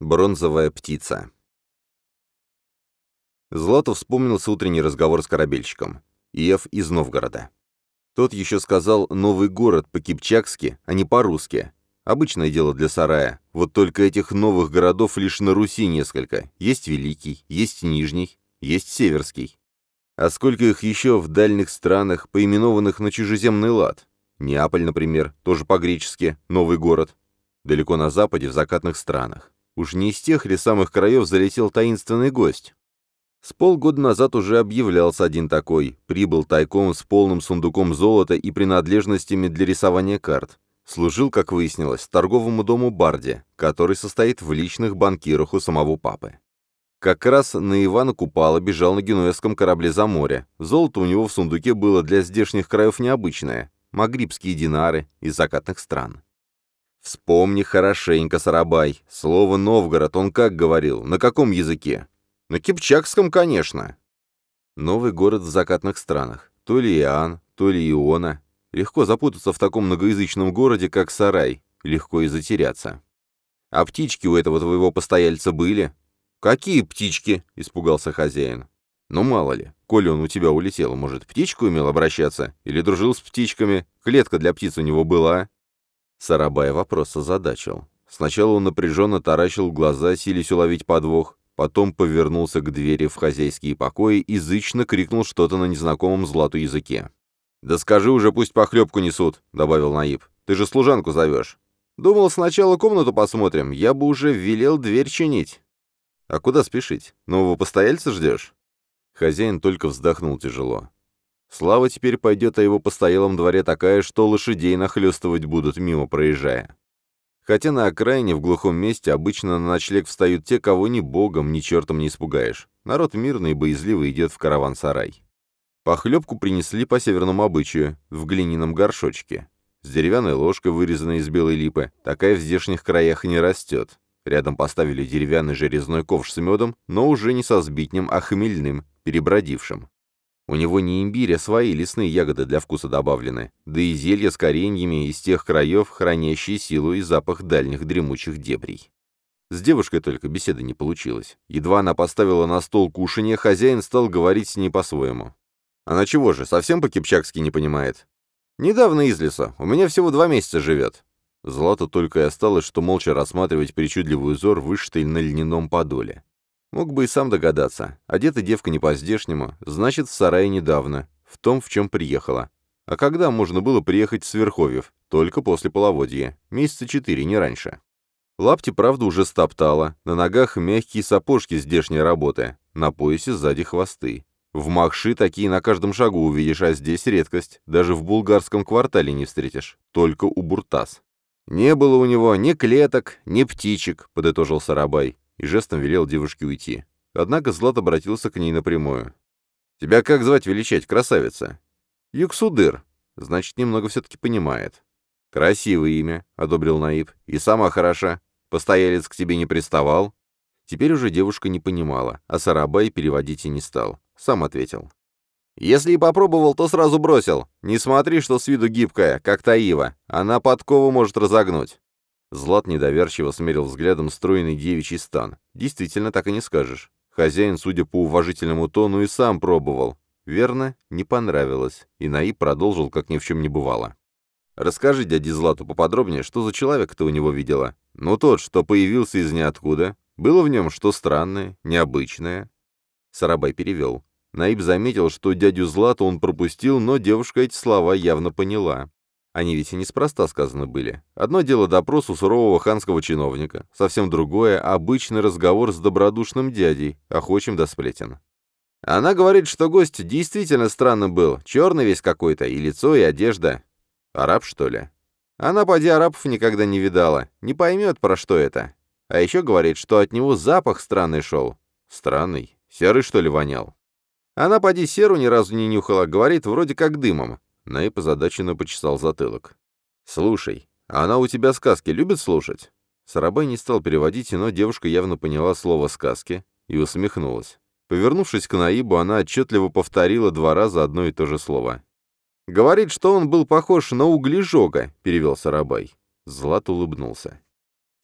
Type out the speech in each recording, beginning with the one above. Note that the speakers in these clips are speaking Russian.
Бронзовая птица. Златов вспомнился утренний разговор с корабельщиком. Иев из Новгорода. Тот еще сказал «новый город» по-кипчакски, а не по-русски. Обычное дело для сарая. Вот только этих новых городов лишь на Руси несколько. Есть Великий, есть Нижний, есть Северский. А сколько их еще в дальних странах, поименованных на чужеземный лад? Неаполь, например, тоже по-гречески, новый город. Далеко на западе, в закатных странах. Уж не из тех ли самых краев залетел таинственный гость? С полгода назад уже объявлялся один такой, прибыл тайком с полным сундуком золота и принадлежностями для рисования карт. Служил, как выяснилось, торговому дому Барди, который состоит в личных банкирах у самого папы. Как раз на Ивана Купала бежал на генуэзском корабле за море. Золото у него в сундуке было для здешних краев необычное. Магрибские динары из закатных стран. Вспомни хорошенько, Сарабай. Слово «Новгород» он как говорил? На каком языке? На кипчакском, конечно. Новый город в закатных странах. То ли Иоанн, то ли Иона. Легко запутаться в таком многоязычном городе, как Сарай. Легко и затеряться. А птички у этого твоего постояльца были? Какие птички? Испугался хозяин. Ну, мало ли, коли он у тебя улетел, может, птичку умел обращаться? Или дружил с птичками? Клетка для птиц у него была? Сарабай вопрос озадачил. Сначала он напряженно таращил глаза, силясь уловить подвох, потом повернулся к двери в хозяйские покои и зычно крикнул что-то на незнакомом злату языке. «Да скажи уже, пусть похлебку несут», — добавил Наиб. «Ты же служанку зовешь». «Думал, сначала комнату посмотрим, я бы уже велел дверь чинить». «А куда спешить? Нового постояльца ждешь?» Хозяин только вздохнул тяжело. Слава теперь пойдет о его постоялом дворе такая, что лошадей нахлестывать будут, мимо проезжая. Хотя на окраине, в глухом месте, обычно на ночлег встают те, кого ни богом, ни чертом не испугаешь. Народ мирный и боязливый идет в караван-сарай. Похлебку принесли по северному обычаю, в глиняном горшочке. С деревянной ложкой, вырезанной из белой липы, такая в здешних краях не растет. Рядом поставили деревянный же резной ковш с медом, но уже не со сбитнем, а хмельным, перебродившим. У него не имбирь, а свои лесные ягоды для вкуса добавлены, да и зелья с кореньями из тех краев, хранящие силу и запах дальних дремучих дебрей. С девушкой только беседы не получилось. Едва она поставила на стол кушанье, хозяин стал говорить с ней по-своему. «Она чего же, совсем по-кипчакски не понимает?» «Недавно из леса. У меня всего два месяца живет». Злата только и осталось, что молча рассматривать причудливый узор, вышитый на льняном подоле. Мог бы и сам догадаться. Одета девка не по-здешнему, значит, в сарае недавно, в том, в чем приехала. А когда можно было приехать с Верховьев? Только после половодья. Месяца четыре, не раньше. Лапти, правда, уже стоптала. На ногах мягкие сапожки здешней работы. На поясе сзади хвосты. В Махши такие на каждом шагу увидишь, а здесь редкость. Даже в булгарском квартале не встретишь. Только у Буртас. «Не было у него ни клеток, ни птичек», — подытожил Сарабай и жестом велел девушке уйти. Однако Злат обратился к ней напрямую. «Тебя как звать величать, красавица?» «Юксудыр. Значит, немного все-таки понимает». «Красивое имя», — одобрил Наиб. «И сама хороша. Постоялец к тебе не приставал?» Теперь уже девушка не понимала, а Сарабай переводить и не стал. Сам ответил. «Если и попробовал, то сразу бросил. Не смотри, что с виду гибкая, как Таива. Она подкову может разогнуть». Злат недоверчиво смерил взглядом стройный девичий стан. Действительно, так и не скажешь. Хозяин, судя по уважительному тону, и сам пробовал. Верно, не понравилось. И Наиб продолжил, как ни в чем не бывало. «Расскажи дяде Злату поподробнее, что за человек ты у него видела? Ну, тот, что появился из ниоткуда. Было в нем что странное, необычное?» Сарабай перевел. Наиб заметил, что дядю Злату он пропустил, но девушка эти слова явно поняла. Они ведь и неспроста сказаны были. Одно дело допрос у сурового ханского чиновника, совсем другое — обычный разговор с добродушным дядей, охочим до сплетен. Она говорит, что гость действительно странным был, черный весь какой-то, и лицо, и одежда. Араб, что ли? Она, поди, арабов никогда не видала, не поймет, про что это. А еще говорит, что от него запах странный шел. Странный? Серый, что ли, вонял? Она, поди, серу ни разу не нюхала, говорит, вроде как дымом. Найп озадаченно почесал затылок. «Слушай, а она у тебя сказки любит слушать?» Сарабай не стал переводить, но девушка явно поняла слово «сказки» и усмехнулась. Повернувшись к Наибу, она отчетливо повторила два раза одно и то же слово. «Говорит, что он был похож на углежога», — перевел Сарабай. Злат улыбнулся.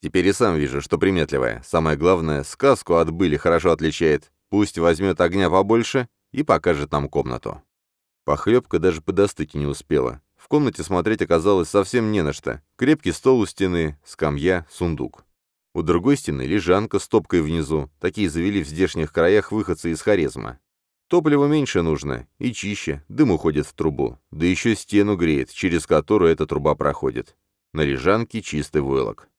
Теперь и сам вижу, что приметливая. Самое главное, сказку от были хорошо отличает. Пусть возьмет огня побольше и покажет нам комнату. Похлебка даже подостыть не успела. В комнате смотреть оказалось совсем не на что. Крепкий стол у стены, скамья, сундук. У другой стены лежанка с топкой внизу. Такие завели в здешних краях выходцы из Хорезма. Топлива меньше нужно, и чище, дым уходит в трубу. Да еще стену греет, через которую эта труба проходит. На лежанке чистый войлок.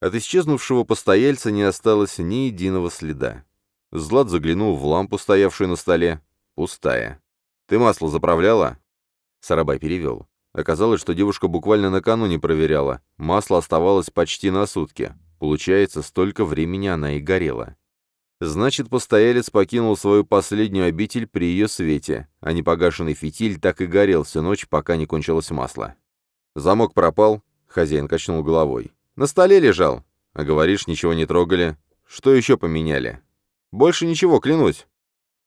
От исчезнувшего постояльца не осталось ни единого следа. Злат заглянул в лампу, стоявшую на столе. Пустая. «Ты масло заправляла?» Сарабай перевел. Оказалось, что девушка буквально накануне проверяла. Масло оставалось почти на сутки. Получается, столько времени она и горела. Значит, постоялец покинул свою последнюю обитель при ее свете, а непогашенный фитиль так и горел всю ночь, пока не кончилось масло. Замок пропал, хозяин качнул головой. На столе лежал. А говоришь, ничего не трогали. Что еще поменяли? Больше ничего, клянусь.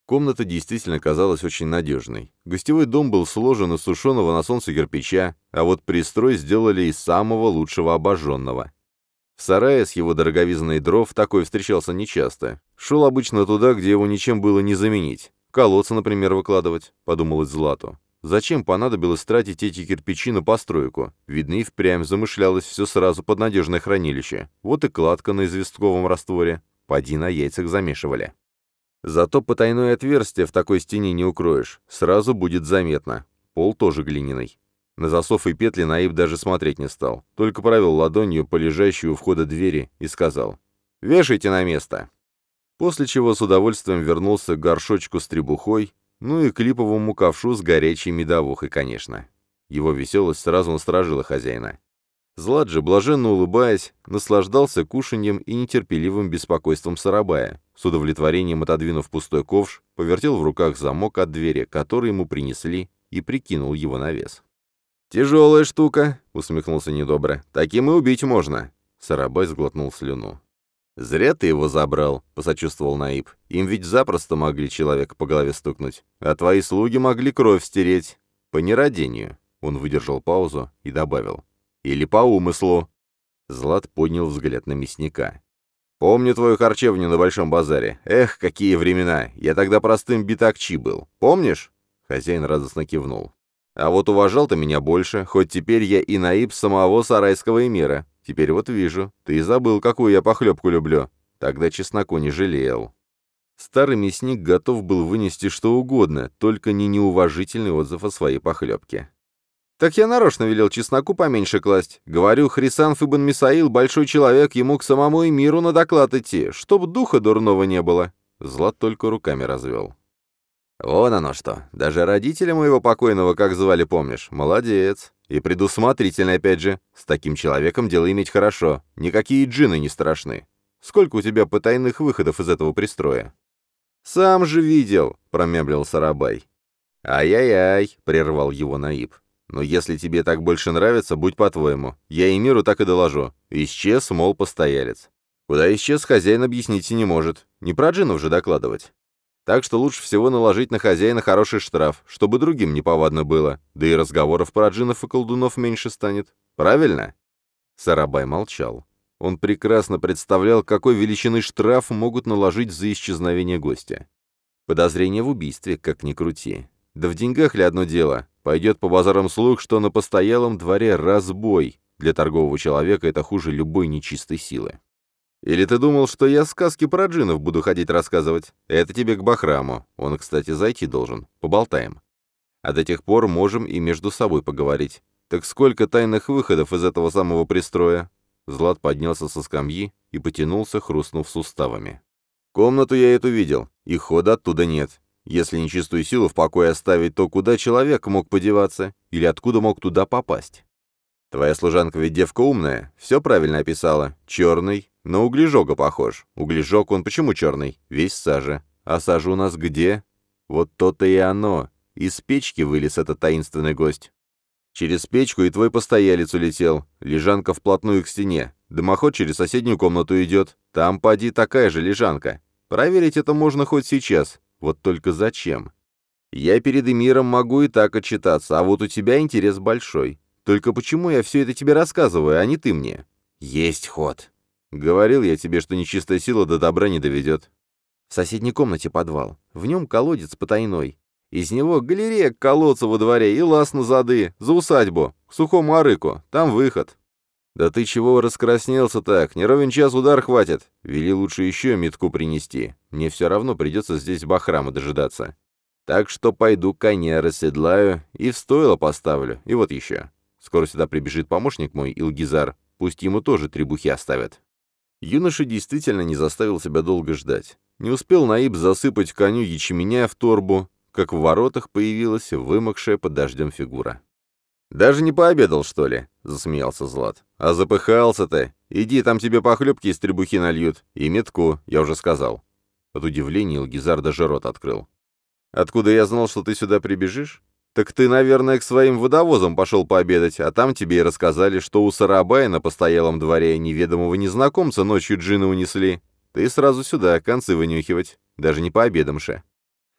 Комната действительно казалась очень надежной. Гостевой дом был сложен из сушеного на солнце кирпича, а вот пристрой сделали из самого лучшего обожженного. В сарае с его дороговизной дров такой встречался нечасто. Шел обычно туда, где его ничем было не заменить. Колодцы, например, выкладывать, подумалось Злату. Зачем понадобилось тратить эти кирпичи на постройку? Видно, и впрямь замышлялось все сразу под надежное хранилище. Вот и кладка на известковом растворе. Поди на яйцах замешивали. Зато потайное отверстие в такой стене не укроешь, сразу будет заметно. Пол тоже глиняный. На засов и петли Наиб даже смотреть не стал, только провел ладонью по лежащей у входа двери и сказал «Вешайте на место». После чего с удовольствием вернулся к горшочку с требухой, ну и к липовому ковшу с горячей медовухой, конечно. Его веселость сразу насторожила хозяина. Злат же, блаженно улыбаясь, наслаждался кушаньем и нетерпеливым беспокойством Сарабая. С удовлетворением отодвинув пустой ковш, повертел в руках замок от двери, который ему принесли, и прикинул его на вес. «Тяжелая штука», — усмехнулся недобро. «Таким и убить можно». Сарабай сглотнул слюну. «Зря ты его забрал», — посочувствовал Наиб. «Им ведь запросто могли человека по голове стукнуть. А твои слуги могли кровь стереть. По нерадению». Он выдержал паузу и добавил. Или по умыслу?» Злат поднял взгляд на мясника. «Помню твою харчевню на Большом базаре. Эх, какие времена! Я тогда простым битакчи был. Помнишь?» Хозяин радостно кивнул. «А вот уважал ты меня больше, хоть теперь я и наиб самого сарайского эмира. Теперь вот вижу, ты забыл, какую я похлебку люблю. Тогда чесноку не жалел». Старый мясник готов был вынести что угодно, только не неуважительный отзыв о своей похлебке. Так я нарочно велел чесноку поменьше класть. Говорю, Хрисан Ибн Мисаил большой человек, ему к самому и миру на доклад идти, чтоб духа дурного не было. Злат только руками развел. Вон оно что. Даже родителя моего покойного, как звали, помнишь? Молодец. И предусмотрительный, опять же. С таким человеком дело иметь хорошо. Никакие джины не страшны. Сколько у тебя потайных выходов из этого пристроя? «Сам же видел», — промямлил Сарабай. «Ай-яй-яй», — прервал его Наиб. Но если тебе так больше нравится, будь по-твоему. Я и миру так и доложу. Исчез, мол, постоялец. Куда исчез, хозяин объяснить не может. Не про джинов же докладывать. Так что лучше всего наложить на хозяина хороший штраф, чтобы другим неповадно было, да и разговоров про джинов и колдунов меньше станет. Правильно?» Сарабай молчал. Он прекрасно представлял, какой величины штраф могут наложить за исчезновение гостя. Подозрение в убийстве, как ни крути. Да в деньгах ли одно дело? Пойдет по базарам слух, что на постоялом дворе разбой. Для торгового человека это хуже любой нечистой силы. Или ты думал, что я сказки про джинов буду ходить рассказывать? Это тебе к Бахраму. Он, кстати, зайти должен. Поболтаем. А до тех пор можем и между собой поговорить. Так сколько тайных выходов из этого самого пристроя? Злат поднялся со скамьи и потянулся, хрустнув суставами. Комнату я эту видел, и хода оттуда нет. Если нечистую силу в покое оставить, то куда человек мог подеваться? Или откуда мог туда попасть? Твоя служанка ведь девка умная, все правильно описала. Черный, на углежога похож. Углежог он почему черный? Весь сажа. А сажа у нас где? Вот то-то и оно. Из печки вылез этот таинственный гость. Через печку и твой постоялец улетел. Лежанка вплотную к стене. Дымоход через соседнюю комнату идет. Там, поди, такая же лежанка. Проверить это можно хоть сейчас. Вот только зачем? Я перед Эмиром могу и так отчитаться, а вот у тебя интерес большой. Только почему я все это тебе рассказываю, а не ты мне? Есть ход. Говорил я тебе, что нечистая сила до добра не доведет. В соседней комнате подвал. В нем колодец потайной. Из него галерея к колодцу во дворе и лаз на зады, за усадьбу, к сухому арыку. Там выход. «Да ты чего раскраснелся так? Не ровен час удар хватит. Вели лучше еще метку принести. Мне все равно придется здесь бахрама дожидаться. Так что пойду коня расседлаю и в стойло поставлю. И вот еще. Скоро сюда прибежит помощник мой, Илгизар. Пусть ему тоже требухи оставят». Юноша действительно не заставил себя долго ждать. Не успел Наиб засыпать коню ячменя в торбу, как в воротах появилась вымокшая под дождем фигура. «Даже не пообедал, что ли?» — засмеялся Злат. «А запыхался ты. Иди, там тебе похлебки из требухи нальют. И метку, я уже сказал». От удивления Илгизар даже рот открыл. «Откуда я знал, что ты сюда прибежишь? Так ты, наверное, к своим водовозам пошел пообедать, а там тебе и рассказали, что у Сарабая на постоялом дворе неведомого незнакомца ночью джина унесли. Ты сразу сюда, концы вынюхивать. Даже не пообедамше».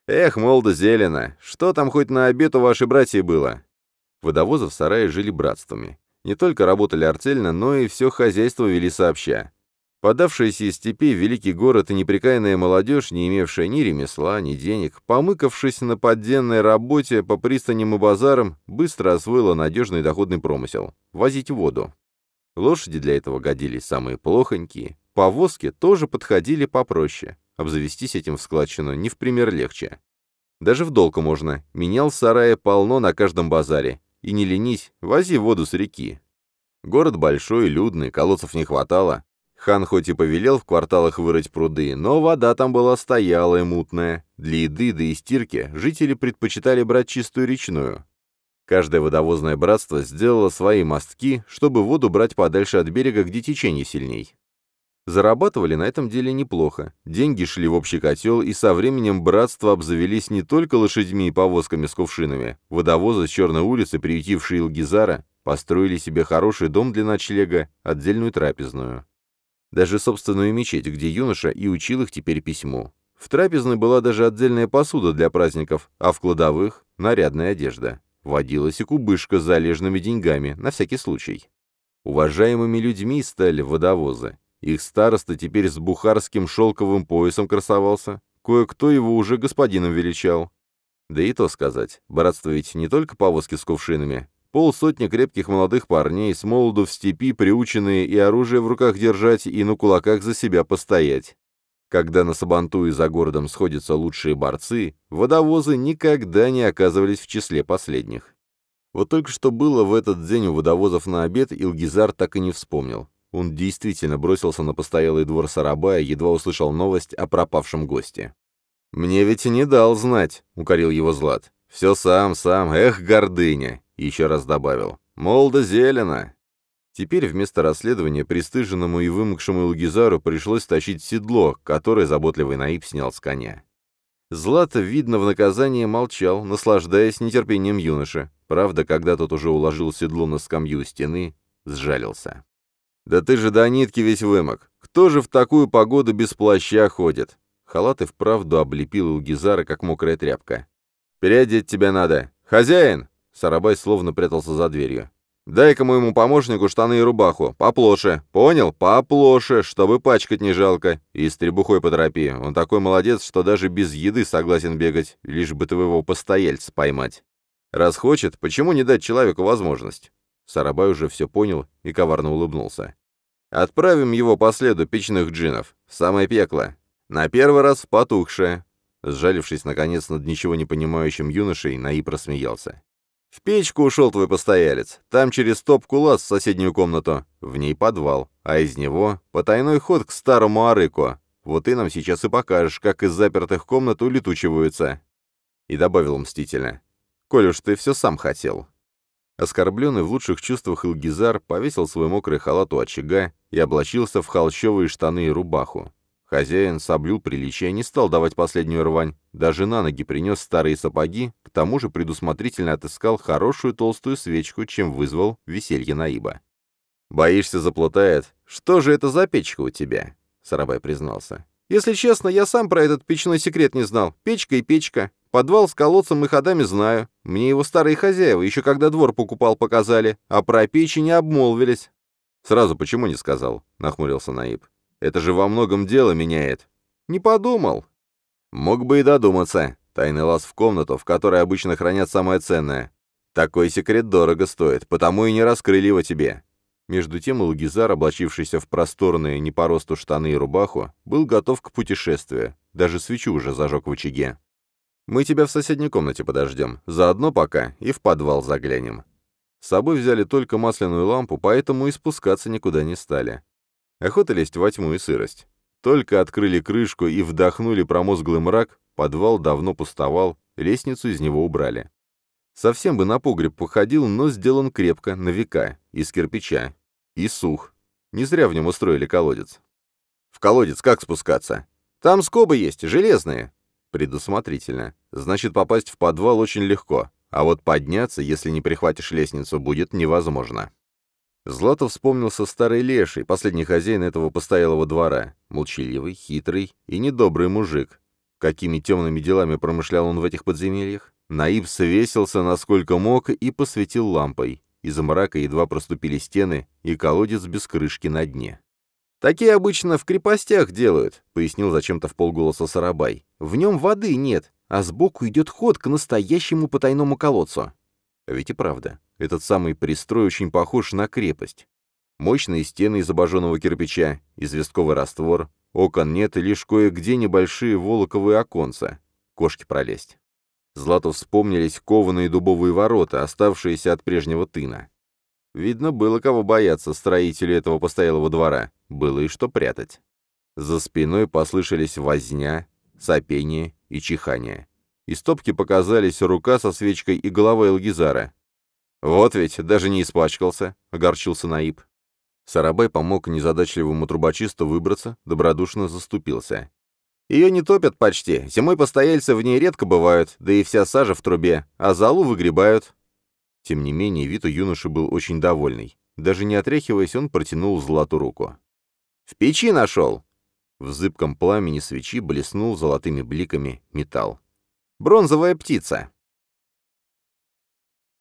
«Эх, молодо зелено, что там хоть на обед у вашей братья было? Водовозы в сарае жили братствами. Не только работали артельно, но и все хозяйство вели сообща. Подавшаяся из степи великий город и непрекаянная молодежь, не имевшая ни ремесла, ни денег, помыкавшись на подденной работе по пристаням и базарам, быстро освоила надежный доходный промысел — возить воду. Лошади для этого годились самые плохонькие, повозки тоже подходили попроще, обзавестись этим в складчину не в пример легче. Даже в долг можно, менял сарая полно на каждом базаре, и не ленись, вози воду с реки. Город большой, людный, колодцев не хватало. Хан хоть и повелел в кварталах вырыть пруды, но вода там была стоялая, мутная. Для еды да и стирки жители предпочитали брать чистую речную. Каждое водовозное братство сделало свои мостки, чтобы воду брать подальше от берега, где течение сильней. Зарабатывали на этом деле неплохо. Деньги шли в общий котел, и со временем братства обзавелись не только лошадьми и повозками с кувшинами. Водовозы с Черной улицы, приютившие Илгизара, построили себе хороший дом для ночлега, отдельную трапезную. Даже собственную мечеть, где юноша и учил их теперь письму. В трапезной была даже отдельная посуда для праздников, а в кладовых — нарядная одежда. Водилась и кубышка с залежными деньгами, на всякий случай. Уважаемыми людьми стали водовозы. Их староста теперь с бухарским шелковым поясом красовался. Кое-кто его уже господином величал. Да и то сказать, братство ведь не только повозки с кувшинами. Полсотни крепких молодых парней, с молоду в степи, приученные и оружие в руках держать, и на кулаках за себя постоять. Когда на Сабанту и за городом сходятся лучшие борцы, водовозы никогда не оказывались в числе последних. Вот только что было в этот день у водовозов на обед, Илгизар так и не вспомнил. Он действительно бросился на постоялый двор Сарабая, едва услышал новость о пропавшем госте. «Мне ведь и не дал знать», — укорил его Злат. «Все сам, сам, эх, гордыня!» Еще раз добавил. «Молодо зелено!» Теперь вместо расследования пристыженному и вымокшему Илгизару пришлось тащить седло, которое заботливый Наиб снял с коня. Злата, видно, в наказание молчал, наслаждаясь нетерпением юноши. Правда, когда тот уже уложил седло на скамью у стены, сжалился. «Да ты же до нитки весь вымок. Кто же в такую погоду без плаща ходит?» Халат и вправду облепил Илгизара, как мокрая тряпка. «Переодеть тебя надо. Хозяин!» Сарабай словно прятался за дверью. «Дай-ка моему помощнику штаны и рубаху. Поплоше. Понял? Поплоше, чтобы пачкать не жалко. И с требухой поторопи. Он такой молодец, что даже без еды согласен бегать, лишь бы твоего постояльца поймать. Раз хочет, почему не дать человеку возможность?» Сарабай уже все понял и коварно улыбнулся. «Отправим его по следу печных джинов. Самое пекло. На первый раз потухшее». Сжалившись, наконец, над ничего не понимающим юношей, Наи просмеялся. «В печку ушел твой постоялец. Там через топку лаз в соседнюю комнату. В ней подвал, а из него потайной ход к старому арыку. Вот ты нам сейчас и покажешь, как из запертых комнат улетучиваются». И добавил мстительно. «Коль уж ты все сам хотел». Оскорбленный в лучших чувствах Илгизар повесил свой мокрый халат у очага и облачился в холщовые штаны и рубаху. Хозяин соблюл приличие, не стал давать последнюю рвань, даже на ноги принес старые сапоги, к тому же предусмотрительно отыскал хорошую толстую свечку, чем вызвал веселье Наиба. «Боишься, заплутает? Что же это за печка у тебя?» — Сарабай признался. «Если честно, я сам про этот печной секрет не знал. Печка и печка. Подвал с колодцем и ходами знаю. Мне его старые хозяева, еще когда двор покупал, показали, а про печи не обмолвились. «Сразу почему не сказал?» — нахмурился Наиб. «Это же во многом дело меняет». «Не подумал». «Мог бы и додуматься. Тайный лаз в комнату, в которой обычно хранят самое ценное. Такой секрет дорого стоит, потому и не раскрыли его тебе». Между тем Илгизар, облачившийся в просторные, не по росту штаны и рубаху, был готов к путешествию, даже свечу уже зажег в очаге. «Мы тебя в соседней комнате подождем, заодно пока и в подвал заглянем». С собой взяли только масляную лампу, поэтому и спускаться никуда не стали. Охота лезть во тьму и сырость. Только открыли крышку и вдохнули промозглый мрак, подвал давно пустовал, лестницу из него убрали. Совсем бы на погреб походил, но сделан крепко, на века, из кирпича. И сух. Не зря в нем устроили колодец. В колодец как спускаться? Там скобы есть, железные. Предусмотрительно. Значит, попасть в подвал очень легко. А вот подняться, если не прихватишь лестницу, будет невозможно. Златов вспомнился старый леший, последний хозяин этого постоялого двора. Молчаливый, хитрый и недобрый мужик. Какими темными делами промышлял он в этих подземельях? Наиб свесился насколько мог и посветил лампой. Из мрака едва проступили стены и колодец без крышки на дне. «Такие обычно в крепостях делают», — пояснил зачем-то в полголоса Сарабай. «В нем воды нет, а сбоку идет ход к настоящему потайному колодцу. А ведь и правда, этот самый пристрой очень похож на крепость. Мощные стены из обожженного кирпича, известковый раствор, окон нет и лишь кое-где небольшие волоковые оконца. Кошки пролезть. Злату вспомнились кованые дубовые ворота, оставшиеся от прежнего тына. Видно, было кого бояться строителю этого постоялого двора, было и что прятать. За спиной послышались возня, сопение и чихание. Из топки показались рука со свечкой и голова Элгизара. «Вот ведь, даже не испачкался», — огорчился Наиб. Сарабай помог незадачливому трубочисту выбраться, добродушно заступился. «Ее не топят почти, зимой постояльцы в ней редко бывают, да и вся сажа в трубе, а залу выгребают». Тем не менее, вид у юноши был очень довольный. Даже не отряхиваясь, он протянул злату руку. «В печи нашел!» В зыбком пламени свечи блеснул золотыми бликами металл. «Бронзовая птица!»